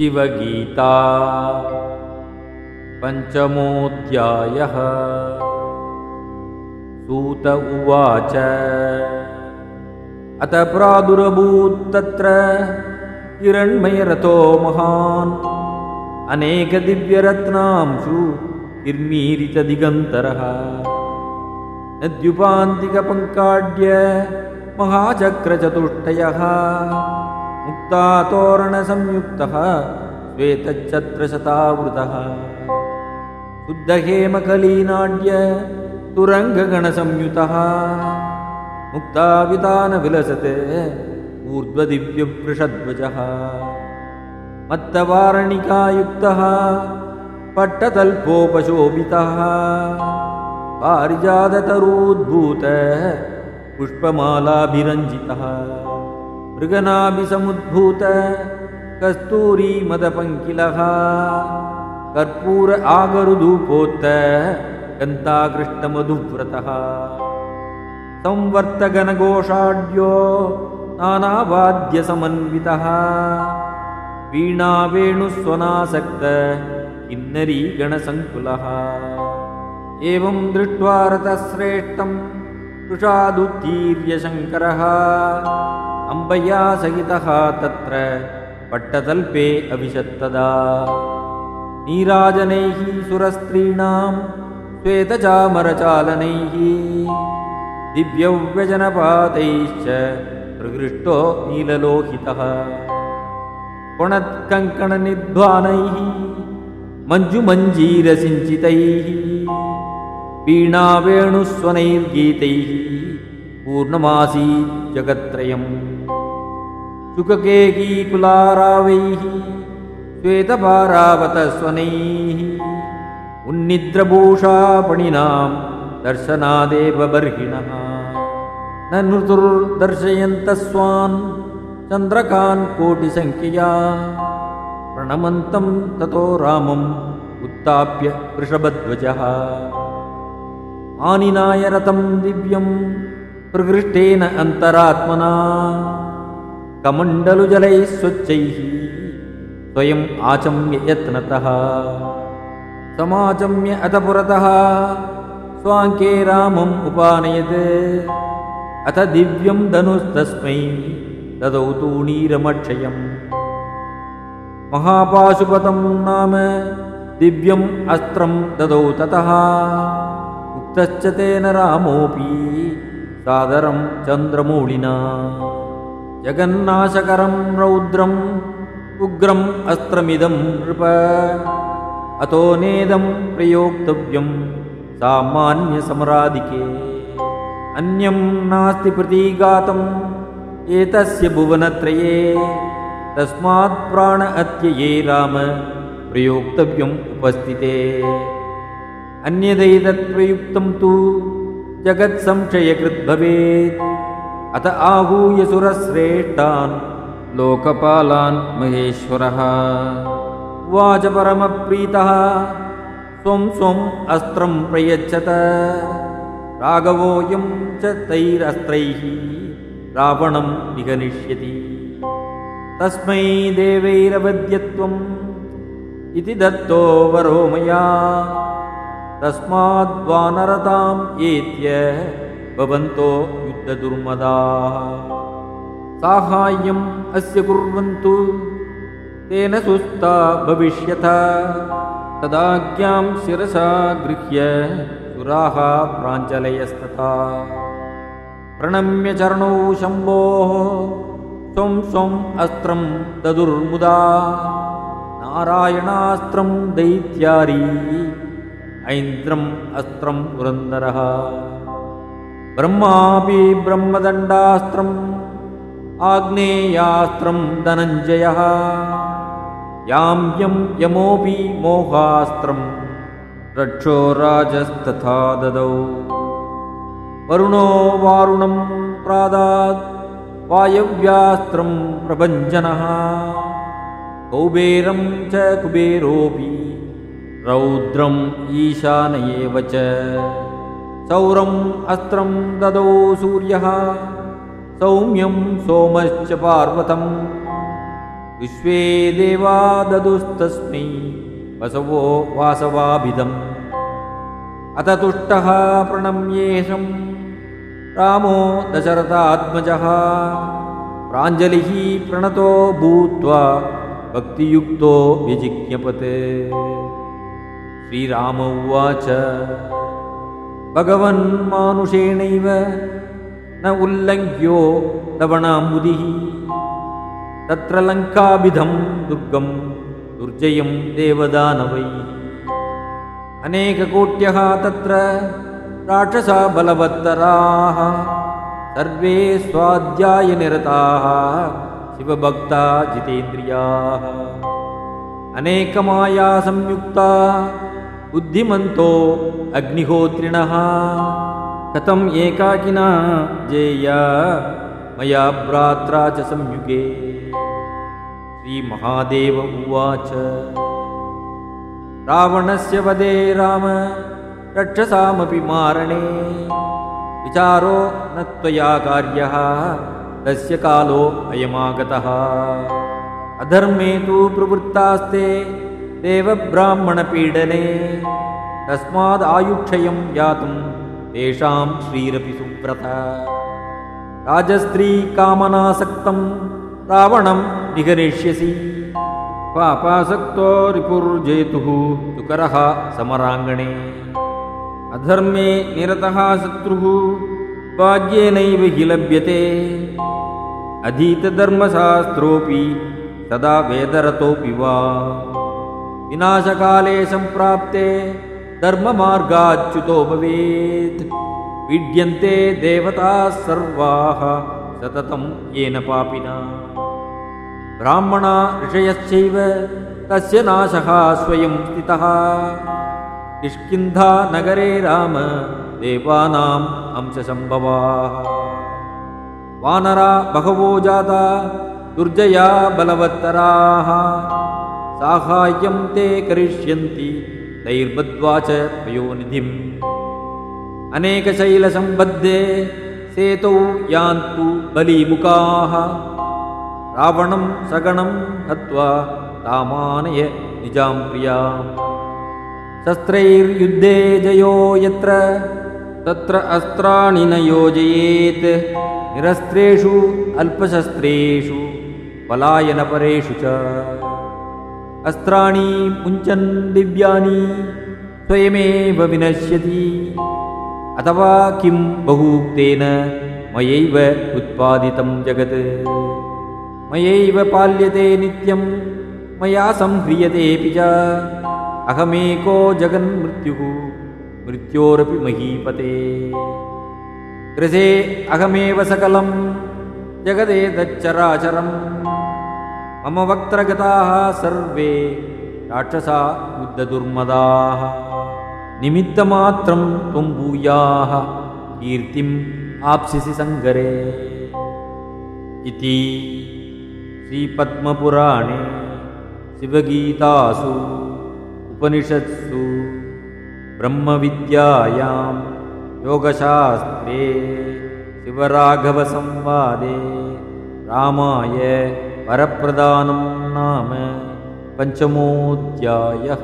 शिवगीता पञ्चमोऽध्यायः। सूत उवाच अत प्रादुरभूत्तत्र हिरण्मयरथो महान्। अनेकदिव्यरत्नांशु निर्मीरितदिगन्तरः नद्युपान्तिकपङ्काड्य महाचक्रचतुष्टयः मुक्तातोरणसंयुक्तः श्वेतच्छत्रशतावृतः। शुद्धहेमकलीनाड्य तुरङ्गगणसंयुतः। मुक्तावितानविलसते ऊर्ध्वदिव्यवृषध्वजः। मत्तवारणिकायुक्तः पट्टतल्पोपशोभितः। पारिजाततरूद्भूत पुष्पमालाभिरञ्जितः मृगनाभिसमुद्भूत कस्तूरीमदपङ्किलः कर्पूर आगरुधूपोत्त गन्ताकृष्णमधुव्रतः संवर्तगनघोषाढ्यो नानावाद्यसमन्वितः। वीणावेणुस्वनासक्त किन्नरीगणसङ्कुलः। एवं दृष्ट्वा रथश्रेष्ठम् कृषादुत्तीर्यशङ्करः अम्बया सहितः तत्र पट्टतल्पे अविशत्तदा नीराजनैः सुरस्त्रीणां श्वेतचामरचालनैः दिव्यव्यजनपातैश्च प्रकृष्टो नीललोहितः। पुणत्कङ्कणनिध्वानैः मञ्जुमञ्जीरसिञ्चितैः वीणावेणुस्वनैर्गीतैः पूर्णमासी जगत्त्रयम् शुककेकीकुलारावैः श्वेतपारावतस्वनैः दर्शनादेव बर्हिणः न नृतुर्दर्शयन्तस्वान् चन्द्रकान् कोटिसङ्ख्यया। प्रणमन्तं ततो रामम् उत्ताप्य वृषभध्वजः। आनिनायरतं दिव्यं प्रकृष्टेन अन्तरात्मना कमण्डलुजलैः स्वच्छैः स्वयम् आचम्य यत्नतः समाचम्य अथ पुरतः स्वाङ्के रामम् उपानयत्। अथ दिव्यं धनुस्तस्मै ददौ तूणीरमक्षयम् महापाशुपतं नाम दिव्यम् अस्त्रं ददौ ततः। उक्तश्च तेन रामोऽपि सादरं चन्द्रमूलिना जगन्नाशकरं रौद्रम् उग्रम् अस्त्रमिदं नृप। अतो नेदं प्रयोक्तव्यं सामान्यसमराधिके अन्यं नास्ति प्रतीगातम् एतस्य भुवनत्रये। तस्मात् प्राण अत्यये राम प्रयोक्तव्यम् उपस्थिते। अन्यदैतत्प्रयुक्तं तु जगत्संशयकृद्भवेत् अत आहूय सुरश्रेष्ठान् लोकपालान् महेश्वरः। उवाच परमप्रीतः। स्वं स्वम् अस्त्रं प्रयच्छत। राघवोऽयं च तैरस्त्रैः रावणं निगनिष्यति। तस्मै देवैरवद्यत्वम् इति दत्तो वरो मया। तस्माद्वानरताम् एत्य भवन्तो युद्धदुर्मदाः साहाय्यम् अस्य कुर्वन्तु तेन सुस्ता भविष्यथ। तदाज्ञां शिरसा गृह्य सुराः प्राञ्जलयस्तथा। प्रणम्य चरणौ शम्भोः स्वं स्वम् अस्त्रं ददुर्मुदा। नारायणास्त्रं दैत्यारी ऐन्द्रम् अस्त्रं पुरन्दरः ब्रह्मापि ब्रह्मदण्डास्त्रम् आग्नेयास्त्रं धनञ्जयः यां यं यमोऽपि मोहास्त्रं रक्षो राजस्तथा ददौ। वरुणो वारुणं प्रादात् वायव्यास्त्रं प्रभञ्जनः कौबेरं च कुबेरोऽपि रौद्रम् ईशानयेव च सौरम् अस्त्रं ददौ सूर्यः। सौम्यं सोमश्च पार्वतम्। विश्वे देवा ददुस्तस्मै वसवो वासवाभिधम् अथ तुष्टः प्रणम्येषम् रामो दशरथात्मजः। प्राञ्जलिः प्रणतो भूत्वा भक्तियुक्तो विजिज्ञपते श्रीराम उवाच भगवन्मानुषेणैव न उल्लङ्घ्यो लवणाम्बुदिः तत्र लङ्काभिधं दुर्गं दुर्जयं देवदानवैः। अनेककोट्यः तत्र राक्षसा बलवत्तराः सर्वे स्वाध्यायनिरताः शिवभक्ता जितेन्द्रियाः। अनेकमायासंयुक्ता बुद्धिमन्तो अग्निहोत्रिणः। कथम् एकाकिना जेया? मया भ्रात्रा च संयुगे। श्रीमहादेव उवाच। रावणस्य वदे राम रक्षसामपि मारणे। विचारो न त्वया कार्यः तस्य कालो अयमागतः। अधर्मे तु प्रवृत्तास्ते देवब्राह्मणपीडने तस्मादायुक्षयं यातुं तेषां श्रीरपि सुव्रत। राजस्त्रीकामनासक्तं रावणं निगरिष्यसि। पापासक्तो रिपुर्जेतुः सुकरः समराङ्गणे। अधर्मे निरतः शत्रुः भाग्येनैव हि लभ्यते। अधीतधर्मशास्त्रोऽपि तदा वेदरतोऽपि वा विनाशकाले सम्प्राप्ते धर्ममार्गाच्युतो भवेत् विड्यन्ते देवताः सर्वाः सततं येन पापिना। ब्राह्मणा ऋषयश्चैव तस्य नाशः स्वयं स्थितः। किष्किन्धा नगरे राम देवानाम् अंशसम्भवाः वानरा बहवो जाता दुर्जया बलवत्तराः साहाय्यं ते करिष्यन्ति। तैर्बद्ध्वा च पयोनिधिम् अनेकशैलसम्बद्धे सेतौ यान्तु बलीमुखाः। रावणं सगणं हत्वा तामानय निजां प्रियाम् शस्त्रैर्युद्धे जयो यत्र तत्र अस्त्राणि न योजयेत्। निरस्त्रेषु अल्पशस्त्रेषु पलायनपरेषु च अस्त्राणि मुञ्चन् दिव्यानि स्वयमेव विनश्यति। अथवा किं बहूक्तेन मयैव उत्पादितं जगत्। मयैव पाल्यते नित्यं मया संह्रियतेऽपि च। अहमेको जगन्मृत्युः मृत्योरपि महीपते। कृते अहमेव सकलं जगदेतच्चराचरम् मम वक्त्रगताः सर्वे राक्षसा बुद्धदुर्मदाः निमित्तमात्रं त्वं भूयाः। कीर्तिम् आप्स्यसि सङ्गरे। इति श्रीपद्मपुराणे शिवगीतासु उपनिषत्सु ब्रह्मविद्यायां योगशास्त्रे शिवराघवसंवादे रामाय वरप्रदानं नाम पञ्चमोऽध्यायः